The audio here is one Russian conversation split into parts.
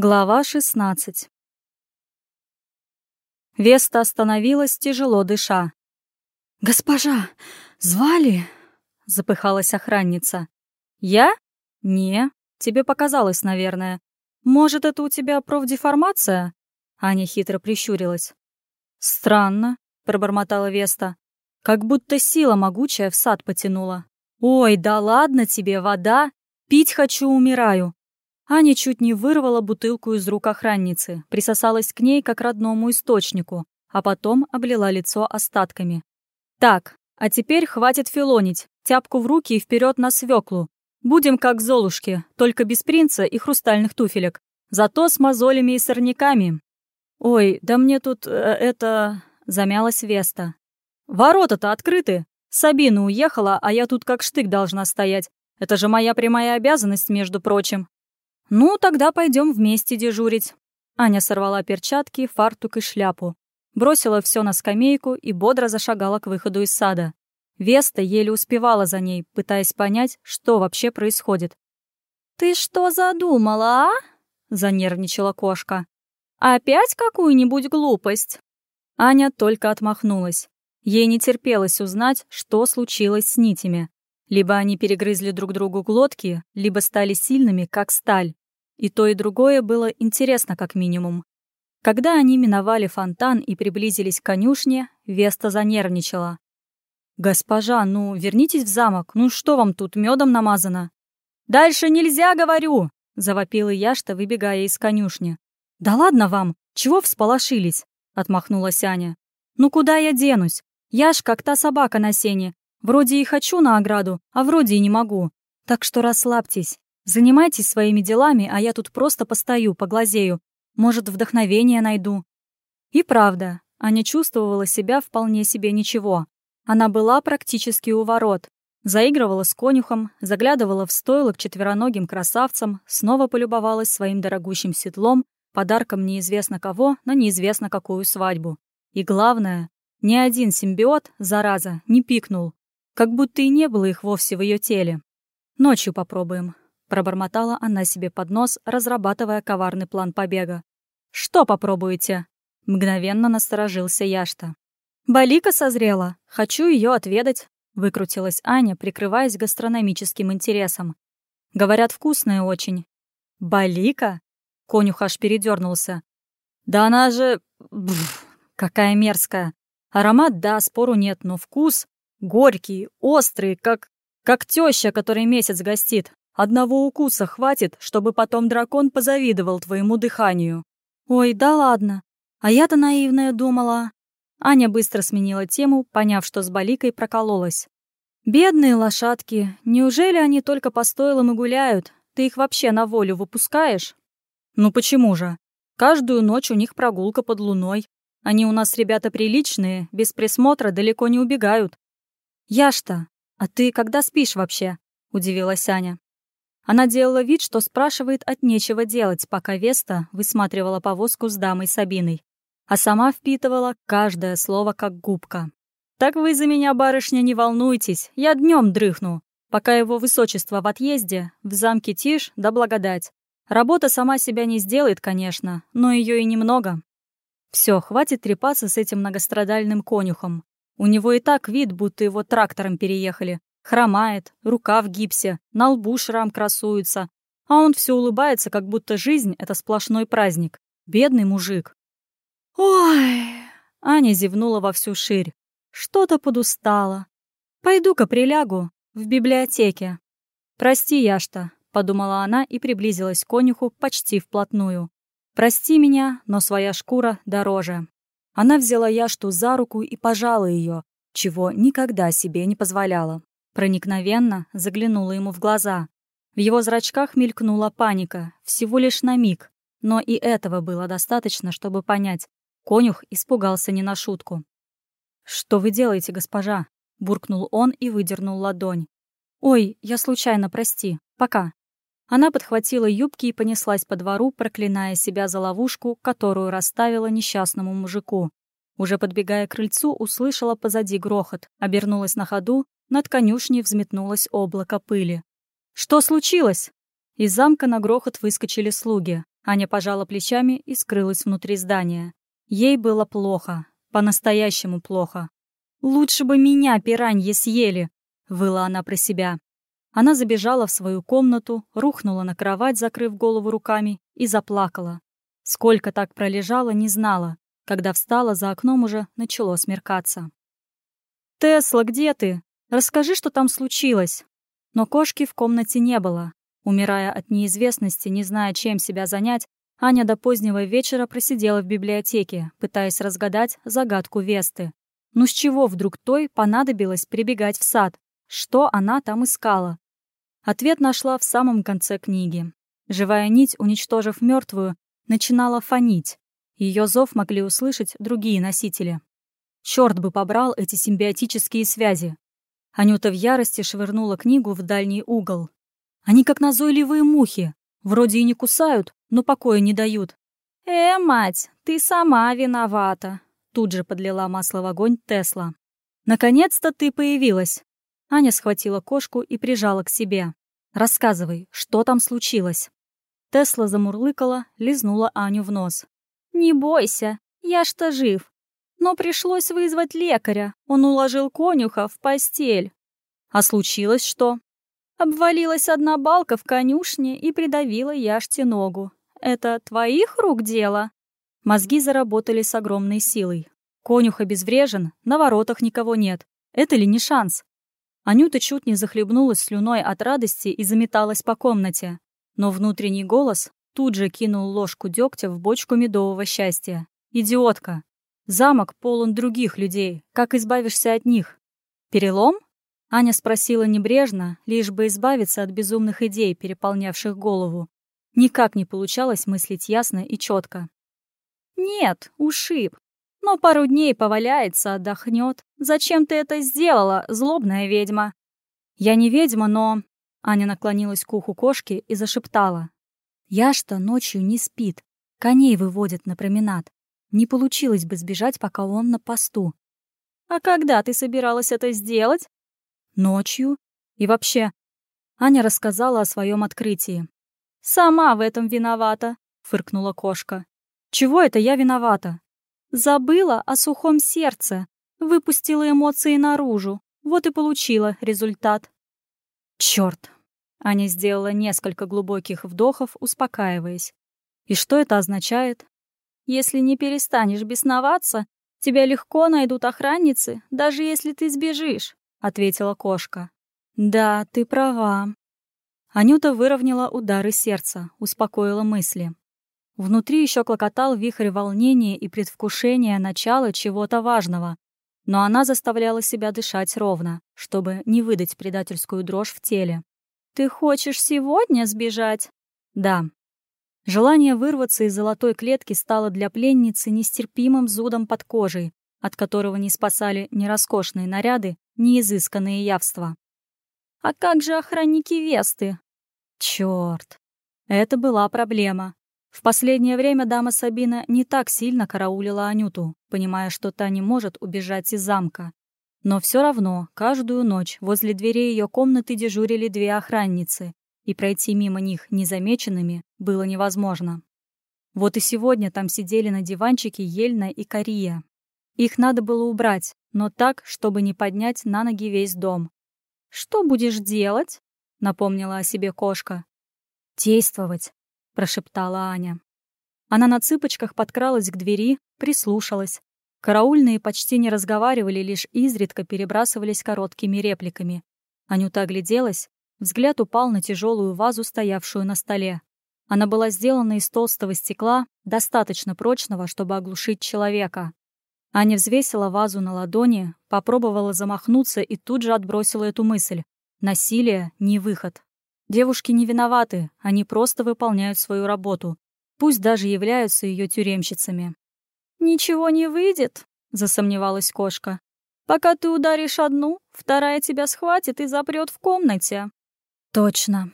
Глава 16 Веста остановилась, тяжело дыша. «Госпожа, звали?» — запыхалась охранница. «Я? Не, тебе показалось, наверное. Может, это у тебя профдеформация?» Аня хитро прищурилась. «Странно», — пробормотала Веста. «Как будто сила могучая в сад потянула. Ой, да ладно тебе, вода! Пить хочу, умираю. Аня чуть не вырвала бутылку из рук охранницы, присосалась к ней как родному источнику, а потом облила лицо остатками. «Так, а теперь хватит филонить, тяпку в руки и вперед на свеклу. Будем как золушки, только без принца и хрустальных туфелек. Зато с мозолями и сорняками». «Ой, да мне тут... Э, это...» — замялась Веста. «Ворота-то открыты. Сабина уехала, а я тут как штык должна стоять. Это же моя прямая обязанность, между прочим». «Ну, тогда пойдем вместе дежурить». Аня сорвала перчатки, фартук и шляпу. Бросила все на скамейку и бодро зашагала к выходу из сада. Веста еле успевала за ней, пытаясь понять, что вообще происходит. «Ты что задумала, а?» — занервничала кошка. «Опять какую-нибудь глупость?» Аня только отмахнулась. Ей не терпелось узнать, что случилось с нитями. Либо они перегрызли друг другу глотки, либо стали сильными, как сталь. И то, и другое было интересно как минимум. Когда они миновали фонтан и приблизились к конюшне, Веста занервничала. «Госпожа, ну, вернитесь в замок, ну что вам тут, медом намазано?» «Дальше нельзя, говорю!» — завопила Яшта, выбегая из конюшни. «Да ладно вам, чего всполошились?» — отмахнулась Аня. «Ну куда я денусь? Я ж как та собака на сене. Вроде и хочу на ограду, а вроде и не могу. Так что расслабьтесь. Занимайтесь своими делами, а я тут просто постою, поглазею. Может, вдохновение найду». И правда, Аня чувствовала себя вполне себе ничего. Она была практически у ворот. Заигрывала с конюхом, заглядывала в стойло к четвероногим красавцам, снова полюбовалась своим дорогущим седлом, подарком неизвестно кого на неизвестно какую свадьбу. И главное, ни один симбиот, зараза, не пикнул, как будто и не было их вовсе в ее теле. «Ночью попробуем», — пробормотала она себе под нос, разрабатывая коварный план побега. «Что попробуете?» — мгновенно насторожился Яшта. «Балика созрела. Хочу ее отведать», — выкрутилась Аня, прикрываясь гастрономическим интересом. «Говорят, вкусная очень». «Балика?» — конюх аж передернулся. «Да она же... Бф, какая мерзкая. Аромат, да, спору нет, но вкус... Горький, острый, как... как теща, который месяц гостит. Одного укуса хватит, чтобы потом дракон позавидовал твоему дыханию. Ой, да ладно. А я-то наивная думала. Аня быстро сменила тему, поняв, что с Баликой прокололась. «Бедные лошадки, неужели они только по стойлам и гуляют? Ты их вообще на волю выпускаешь?» «Ну почему же? Каждую ночь у них прогулка под луной. Они у нас ребята приличные, без присмотра далеко не убегают. «Яшта, а ты когда спишь вообще?» — удивилась Аня. Она делала вид, что спрашивает от нечего делать, пока Веста высматривала повозку с дамой Сабиной, а сама впитывала каждое слово как губка. «Так вы за меня, барышня, не волнуйтесь, я днем дрыхну, пока его высочество в отъезде, в замке тишь да благодать. Работа сама себя не сделает, конечно, но ее и немного. Все, хватит трепаться с этим многострадальным конюхом. У него и так вид, будто его трактором переехали. Хромает, рука в гипсе, на лбу шрам красуется. А он все улыбается, как будто жизнь — это сплошной праздник. Бедный мужик. «Ой!» — Аня зевнула во всю ширь. «Что-то подустала. Пойду-ка прилягу в библиотеке». «Прости, Яшта», — подумала она и приблизилась к конюху почти вплотную. «Прости меня, но своя шкура дороже». Она взяла Яшту за руку и пожала ее, чего никогда себе не позволяла. Проникновенно заглянула ему в глаза. В его зрачках мелькнула паника, всего лишь на миг, но и этого было достаточно, чтобы понять. Конюх испугался не на шутку. «Что вы делаете, госпожа?» — буркнул он и выдернул ладонь. «Ой, я случайно, прости. Пока». Она подхватила юбки и понеслась по двору, проклиная себя за ловушку, которую расставила несчастному мужику. Уже подбегая к крыльцу, услышала позади грохот, обернулась на ходу, над конюшней взметнулось облако пыли. «Что случилось?» Из замка на грохот выскочили слуги. Аня пожала плечами и скрылась внутри здания. Ей было плохо, по-настоящему плохо. «Лучше бы меня пираньи съели!» — выла она про себя. Она забежала в свою комнату, рухнула на кровать, закрыв голову руками, и заплакала. Сколько так пролежала, не знала. Когда встала, за окном уже начало смеркаться. «Тесла, где ты? Расскажи, что там случилось!» Но кошки в комнате не было. Умирая от неизвестности, не зная, чем себя занять, Аня до позднего вечера просидела в библиотеке, пытаясь разгадать загадку Весты. Ну с чего вдруг той понадобилось прибегать в сад? Что она там искала? Ответ нашла в самом конце книги. Живая нить, уничтожив мертвую, начинала фонить. Ее зов могли услышать другие носители. Черт бы побрал эти симбиотические связи. Анюта в ярости швырнула книгу в дальний угол. Они как назойливые мухи. Вроде и не кусают, но покоя не дают. «Э, мать, ты сама виновата», — тут же подлила масло в огонь Тесла. «Наконец-то ты появилась». Аня схватила кошку и прижала к себе. «Рассказывай, что там случилось?» Тесла замурлыкала, лизнула Аню в нос. «Не бойся, я что жив. Но пришлось вызвать лекаря, он уложил конюха в постель». «А случилось что?» Обвалилась одна балка в конюшне и придавила яште ногу. Это твоих рук дело? Мозги заработали с огромной силой. Конюх обезврежен, на воротах никого нет. Это ли не шанс? Анюта чуть не захлебнулась слюной от радости и заметалась по комнате. Но внутренний голос тут же кинул ложку дегтя в бочку медового счастья. «Идиотка! Замок полон других людей. Как избавишься от них? Перелом? Аня спросила небрежно, лишь бы избавиться от безумных идей, переполнявших голову. Никак не получалось мыслить ясно и четко. «Нет, ушиб. Но пару дней поваляется, отдохнет. Зачем ты это сделала, злобная ведьма?» «Я не ведьма, но...» Аня наклонилась к уху кошки и зашептала. «Яшта ночью не спит. Коней выводят на променад. Не получилось бы сбежать, пока он на посту». «А когда ты собиралась это сделать?» Ночью? И вообще... Аня рассказала о своем открытии. «Сама в этом виновата», — фыркнула кошка. «Чего это я виновата?» «Забыла о сухом сердце. Выпустила эмоции наружу. Вот и получила результат». «Чёрт!» Аня сделала несколько глубоких вдохов, успокаиваясь. «И что это означает?» «Если не перестанешь бесноваться, тебя легко найдут охранницы, даже если ты сбежишь. — ответила кошка. «Да, ты права». Анюта выровняла удары сердца, успокоила мысли. Внутри еще клокотал вихрь волнения и предвкушения начала чего-то важного, но она заставляла себя дышать ровно, чтобы не выдать предательскую дрожь в теле. «Ты хочешь сегодня сбежать?» «Да». Желание вырваться из золотой клетки стало для пленницы нестерпимым зудом под кожей, от которого не спасали ни роскошные наряды, неизысканные явства. А как же охранники Весты? Чёрт. Это была проблема. В последнее время дама Сабина не так сильно караулила Анюту, понимая, что та не может убежать из замка. Но все равно каждую ночь возле дверей ее комнаты дежурили две охранницы, и пройти мимо них незамеченными было невозможно. Вот и сегодня там сидели на диванчике Ельна и Кария. Их надо было убрать, но так, чтобы не поднять на ноги весь дом. «Что будешь делать?» — напомнила о себе кошка. «Действовать», — прошептала Аня. Она на цыпочках подкралась к двери, прислушалась. Караульные почти не разговаривали, лишь изредка перебрасывались короткими репликами. Анюта огляделась, взгляд упал на тяжелую вазу, стоявшую на столе. Она была сделана из толстого стекла, достаточно прочного, чтобы оглушить человека. Аня взвесила вазу на ладони, попробовала замахнуться и тут же отбросила эту мысль. Насилие — не выход. Девушки не виноваты, они просто выполняют свою работу, пусть даже являются ее тюремщицами. «Ничего не выйдет», — засомневалась кошка. «Пока ты ударишь одну, вторая тебя схватит и запрет в комнате». «Точно».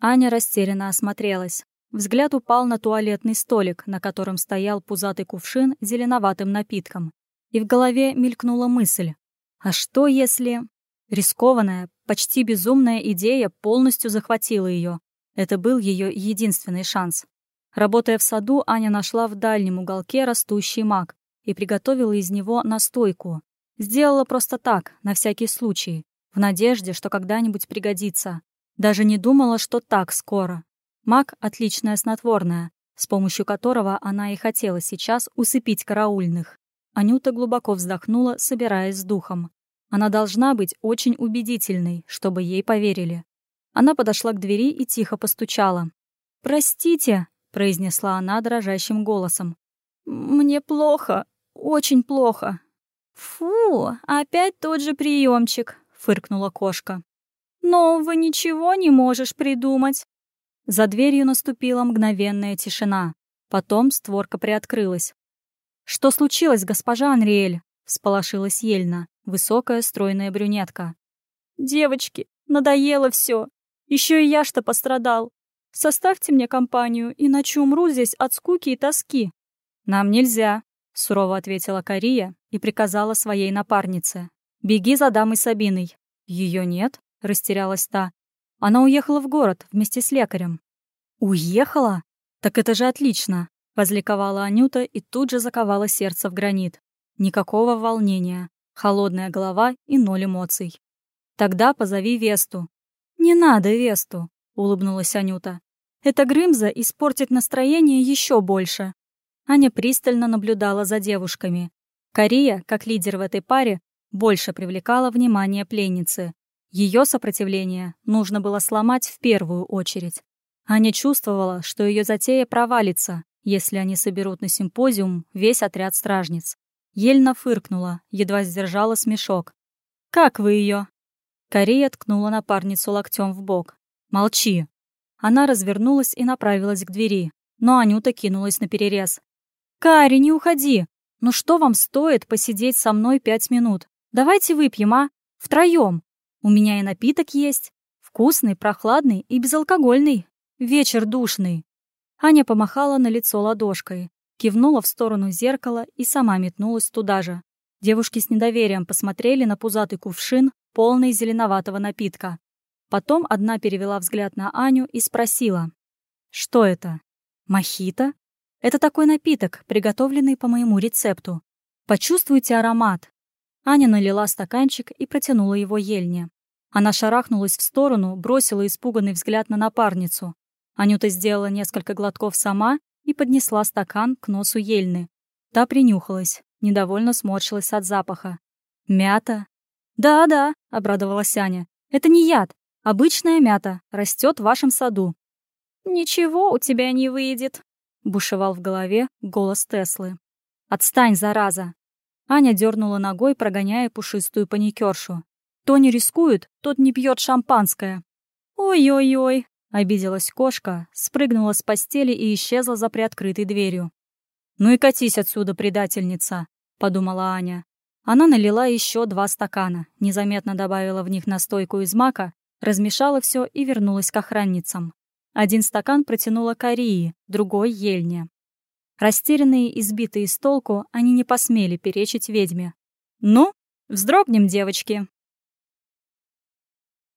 Аня растерянно осмотрелась. Взгляд упал на туалетный столик, на котором стоял пузатый кувшин с зеленоватым напитком. И в голове мелькнула мысль. А что если... Рискованная, почти безумная идея полностью захватила ее. Это был ее единственный шанс. Работая в саду, Аня нашла в дальнем уголке растущий мак и приготовила из него настойку. Сделала просто так, на всякий случай, в надежде, что когда-нибудь пригодится. Даже не думала, что так скоро. Мак — отличное снотворное, с помощью которого она и хотела сейчас усыпить караульных. Анюта глубоко вздохнула, собираясь с духом. Она должна быть очень убедительной, чтобы ей поверили. Она подошла к двери и тихо постучала. «Простите», — произнесла она дрожащим голосом. «Мне плохо, очень плохо». «Фу, опять тот же приемчик», — фыркнула кошка. «Нового ничего не можешь придумать». За дверью наступила мгновенная тишина. Потом створка приоткрылась. «Что случилось, госпожа Анриэль?» — всполошилась Ельна, высокая стройная брюнетка. «Девочки, надоело все. Еще и я что пострадал. Составьте мне компанию, иначе умру здесь от скуки и тоски». «Нам нельзя», — сурово ответила Кария и приказала своей напарнице. «Беги за дамой Сабиной». Ее нет», — растерялась та. «Она уехала в город вместе с лекарем». «Уехала? Так это же отлично!» — возликовала Анюта и тут же заковала сердце в гранит. Никакого волнения, холодная голова и ноль эмоций. «Тогда позови Весту», «Не надо Весту», — улыбнулась Анюта. «Эта Грымза испортит настроение еще больше». Аня пристально наблюдала за девушками. Кария, как лидер в этой паре, больше привлекала внимание пленницы. Ее сопротивление нужно было сломать в первую очередь. Аня чувствовала, что ее затея провалится, если они соберут на симпозиум весь отряд стражниц. Ельна фыркнула, едва сдержала смешок. «Как вы ее? Корея ткнула напарницу локтем в бок. «Молчи!» Она развернулась и направилась к двери, но Анюта кинулась на перерез. «Кари, не уходи! Ну что вам стоит посидеть со мной пять минут? Давайте выпьем, а? Втроем. У меня и напиток есть. Вкусный, прохладный и безалкогольный. Вечер душный». Аня помахала на лицо ладошкой, кивнула в сторону зеркала и сама метнулась туда же. Девушки с недоверием посмотрели на пузатый кувшин, полный зеленоватого напитка. Потом одна перевела взгляд на Аню и спросила. «Что это? Мохито? Это такой напиток, приготовленный по моему рецепту. Почувствуйте аромат». Аня налила стаканчик и протянула его Ельне. Она шарахнулась в сторону, бросила испуганный взгляд на напарницу. Анюта сделала несколько глотков сама и поднесла стакан к носу Ельны. Та принюхалась, недовольно сморщилась от запаха. Мята, «Да-да», — обрадовалась Аня. «Это не яд. Обычная мята. Растет в вашем саду». «Ничего у тебя не выйдет», — бушевал в голове голос Теслы. «Отстань, зараза!» Аня дернула ногой, прогоняя пушистую паникершу. «Кто не рискует, тот не пьет шампанское». «Ой-ой-ой», — обиделась кошка, спрыгнула с постели и исчезла за приоткрытой дверью. «Ну и катись отсюда, предательница», — подумала Аня. Она налила еще два стакана, незаметно добавила в них настойку из мака, размешала все и вернулась к охранницам. Один стакан протянула Карии, другой — Ельне. Растерянные и сбитые с толку, они не посмели перечить ведьме. «Ну, вздрогнем, девочки!»